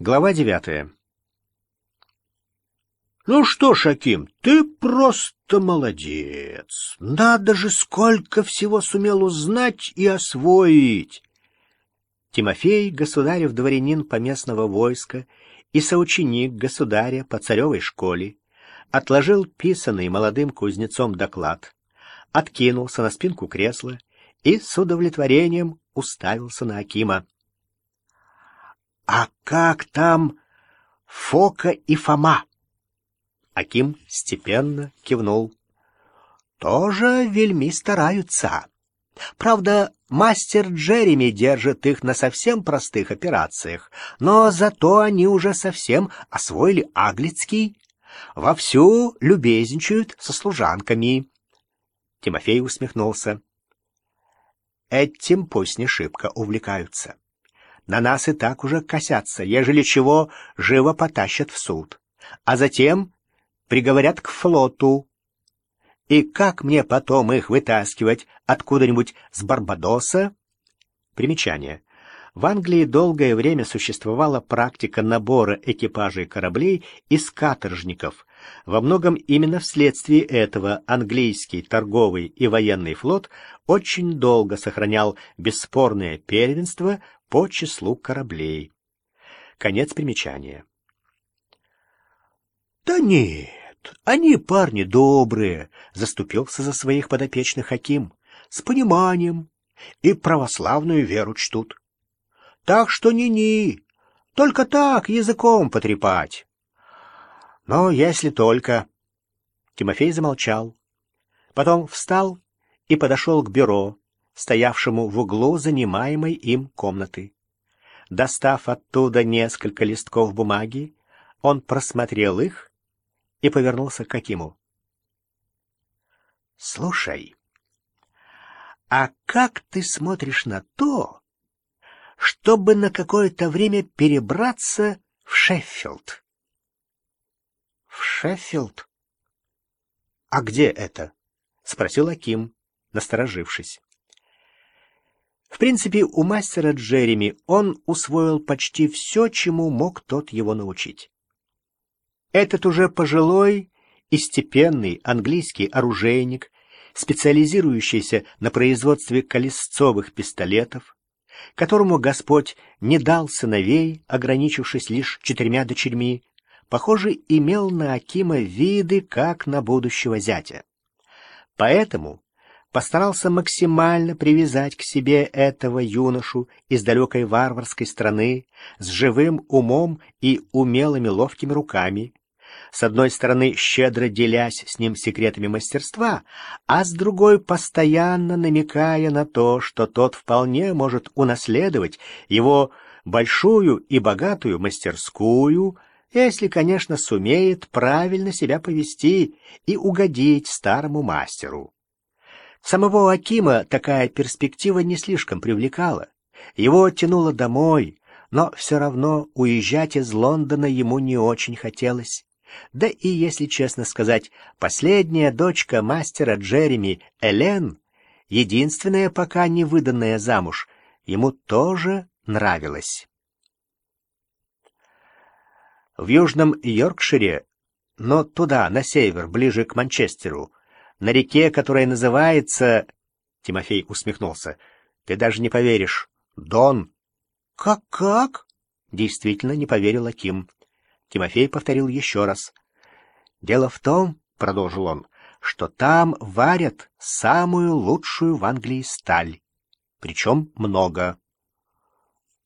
Глава девятая. «Ну что ж, Аким, ты просто молодец! Надо же, сколько всего сумел узнать и освоить!» Тимофей, государев дворянин поместного войска и соученик государя по царевой школе, отложил писанный молодым кузнецом доклад, откинулся на спинку кресла и с удовлетворением уставился на Акима. «А как там Фока и Фома?» Аким степенно кивнул. «Тоже вельми стараются. Правда, мастер Джереми держит их на совсем простых операциях, но зато они уже совсем освоили аглицкий, вовсю любезничают со служанками». Тимофей усмехнулся. «Этим пусть не шибко увлекаются. На нас и так уже косятся, ежели чего, живо потащат в суд. А затем приговорят к флоту. И как мне потом их вытаскивать откуда-нибудь с Барбадоса? Примечание. В Англии долгое время существовала практика набора экипажей кораблей из каторжников. Во многом именно вследствие этого английский торговый и военный флот очень долго сохранял бесспорное первенство по числу кораблей. Конец примечания. «Да нет, они парни добрые», — заступился за своих подопечных Хаким, «с пониманием и православную веру чтут. Так что ни-ни, только так языком потрепать». «Но если только...» Тимофей замолчал. Потом встал и подошел к бюро, стоявшему в углу занимаемой им комнаты. Достав оттуда несколько листков бумаги, он просмотрел их и повернулся к Акиму. «Слушай, а как ты смотришь на то, чтобы на какое-то время перебраться в Шеффилд?» «В Шеффилд? А где это?» — спросил Аким, насторожившись. В принципе, у мастера Джереми он усвоил почти все, чему мог тот его научить. Этот уже пожилой и степенный английский оружейник, специализирующийся на производстве колесцовых пистолетов, которому Господь не дал сыновей, ограничившись лишь четырьмя дочерьми, похоже, имел на Акима виды, как на будущего зятя. Поэтому постарался максимально привязать к себе этого юношу из далекой варварской страны с живым умом и умелыми ловкими руками, с одной стороны щедро делясь с ним секретами мастерства, а с другой постоянно намекая на то, что тот вполне может унаследовать его большую и богатую мастерскую, если, конечно, сумеет правильно себя повести и угодить старому мастеру. Самого Акима такая перспектива не слишком привлекала. Его тянуло домой, но все равно уезжать из Лондона ему не очень хотелось. Да и, если честно сказать, последняя дочка мастера Джереми, Элен, единственная пока не выданная замуж, ему тоже нравилась. В Южном Йоркшире, но туда, на север, ближе к Манчестеру, на реке, которая называется... Тимофей усмехнулся. Ты даже не поверишь. Дон. Как-как? Действительно не поверил Аким. Тимофей повторил еще раз. «Дело в том, — продолжил он, — что там варят самую лучшую в Англии сталь. Причем много».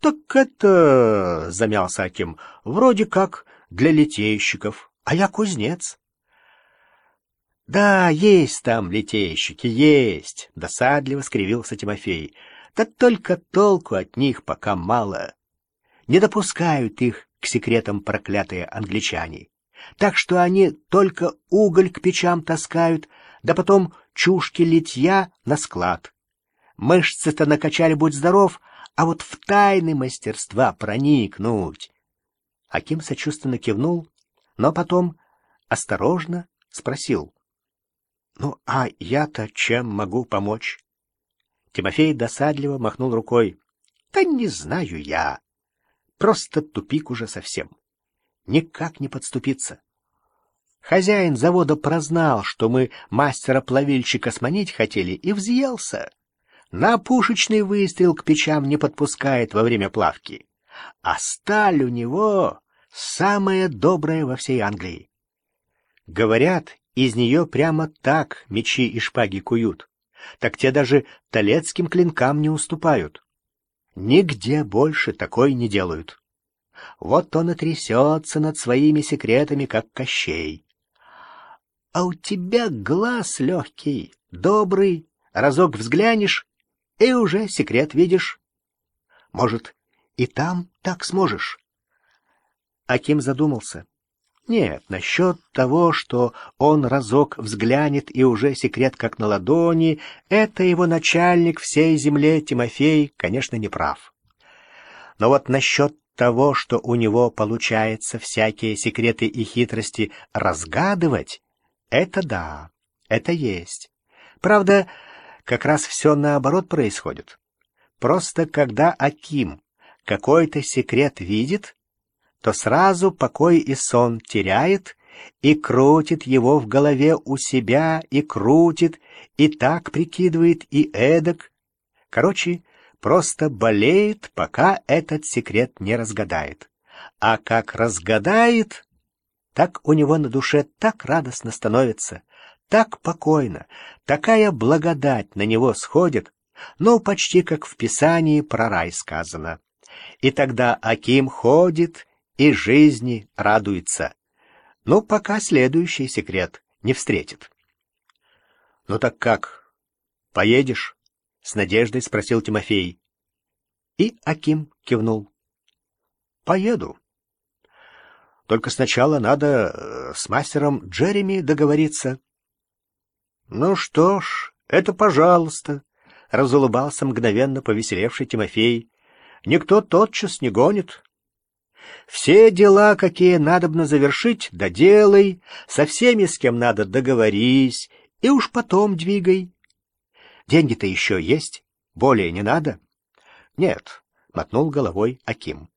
«Так это, — замялся Аким, — вроде как для литейщиков, а я кузнец». «Да, есть там литейщики, есть!» — досадливо скривился Тимофей. «Да только толку от них пока мало. Не допускают их к секретам проклятые англичане. Так что они только уголь к печам таскают, да потом чушки литья на склад. Мышцы-то накачали, будь здоров, а вот в тайны мастерства проникнуть. Аким сочувственно кивнул, но потом осторожно спросил. — Ну, а я-то чем могу помочь? Тимофей досадливо махнул рукой. — Да не знаю я. Просто тупик уже совсем. Никак не подступиться. Хозяин завода прознал, что мы мастера-плавильщика сманить хотели, и взъелся. На пушечный выстрел к печам не подпускает во время плавки. А сталь у него самая добрая во всей Англии. Говорят, из нее прямо так мечи и шпаги куют. Так те даже талецким клинкам не уступают. Нигде больше такой не делают. Вот он и трясется над своими секретами, как Кощей. А у тебя глаз легкий, добрый, разок взглянешь, и уже секрет видишь. Может, и там так сможешь? Аким задумался. Нет, насчет того, что он разок взглянет и уже секрет как на ладони, это его начальник всей земле Тимофей, конечно, не прав. Но вот насчет того, что у него получается всякие секреты и хитрости разгадывать, это да, это есть. Правда, как раз все наоборот происходит. Просто когда Аким какой-то секрет видит, то сразу покой и сон теряет и крутит его в голове у себя, и крутит, и так прикидывает, и эдак. Короче, просто болеет, пока этот секрет не разгадает. А как разгадает, так у него на душе так радостно становится, так покойно, такая благодать на него сходит, ну, почти как в Писании про рай сказано. И тогда Аким ходит и жизни радуется. Ну, пока следующий секрет не встретит. — Ну так как, поедешь? — с надеждой спросил Тимофей. И Аким кивнул. — Поеду. Только сначала надо э, с мастером Джереми договориться. — Ну что ж, это пожалуйста, — разулыбался мгновенно повеселевший Тимофей. — Никто тотчас не гонит. Все дела, какие надобно завершить, доделай, со всеми, с кем надо, договорись, и уж потом двигай. Деньги-то еще есть, более не надо. Нет, — мотнул головой Аким.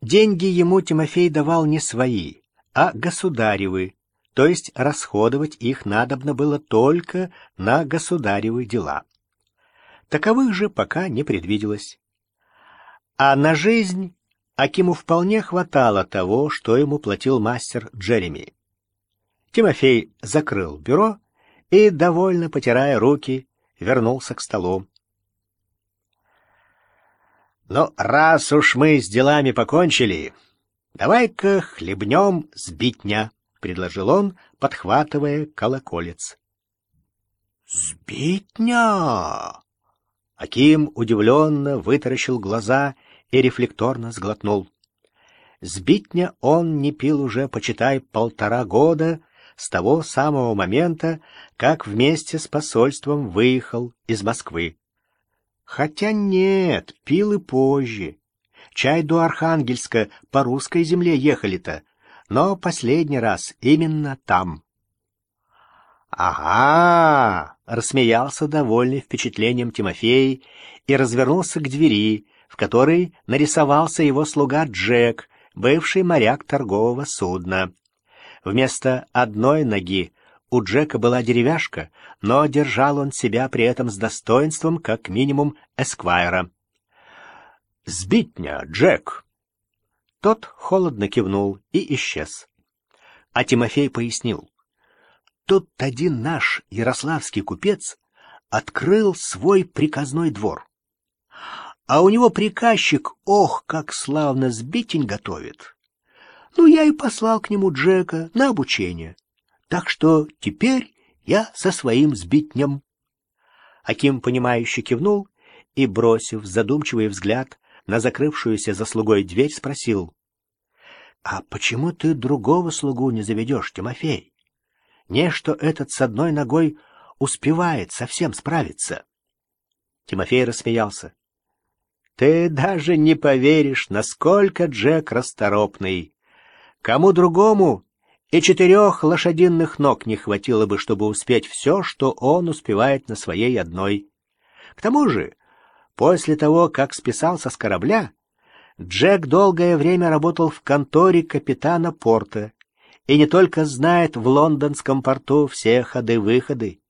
Деньги ему Тимофей давал не свои, а государевы, то есть расходовать их надобно было только на государевы дела. Таковых же пока не предвиделось. А на жизнь Акиму вполне хватало того, что ему платил мастер Джереми. Тимофей закрыл бюро и, довольно потирая руки, вернулся к столу. «Ну, раз уж мы с делами покончили, давай-ка хлебнем сбитня», — предложил он, подхватывая колоколец. «Сбитня!» Аким удивленно вытаращил глаза — и рефлекторно сглотнул. Сбитня он не пил уже, почитай, полтора года с того самого момента, как вместе с посольством выехал из Москвы. Хотя нет, пил и позже. Чай до Архангельска по русской земле ехали-то, но последний раз именно там. «Ага!» — рассмеялся довольный впечатлением Тимофей и развернулся к двери, в которой нарисовался его слуга Джек, бывший моряк торгового судна. Вместо одной ноги у Джека была деревяшка, но держал он себя при этом с достоинством, как минимум, эсквайра. «Сбитня, Джек!» Тот холодно кивнул и исчез. А Тимофей пояснил. Тут один наш ярославский купец открыл свой приказной двор. А у него приказчик, ох, как славно сбитень готовит. Ну, я и послал к нему Джека на обучение. Так что теперь я со своим сбитнем. Аким, понимающе кивнул и, бросив задумчивый взгляд на закрывшуюся за слугой дверь, спросил. — А почему ты другого слугу не заведешь, Тимофей? Не, что этот с одной ногой успевает совсем справиться. Тимофей рассмеялся. Ты даже не поверишь, насколько Джек расторопный. Кому другому и четырех лошадиных ног не хватило бы, чтобы успеть все, что он успевает на своей одной. К тому же, после того, как списался с корабля, Джек долгое время работал в конторе капитана порта и не только знает в лондонском порту все ходы-выходы,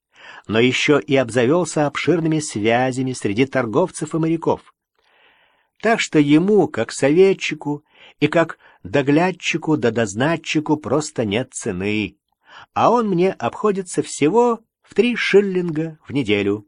но еще и обзавелся обширными связями среди торговцев и моряков. Так что ему, как советчику и как доглядчику да дознатчику, просто нет цены, а он мне обходится всего в три шиллинга в неделю.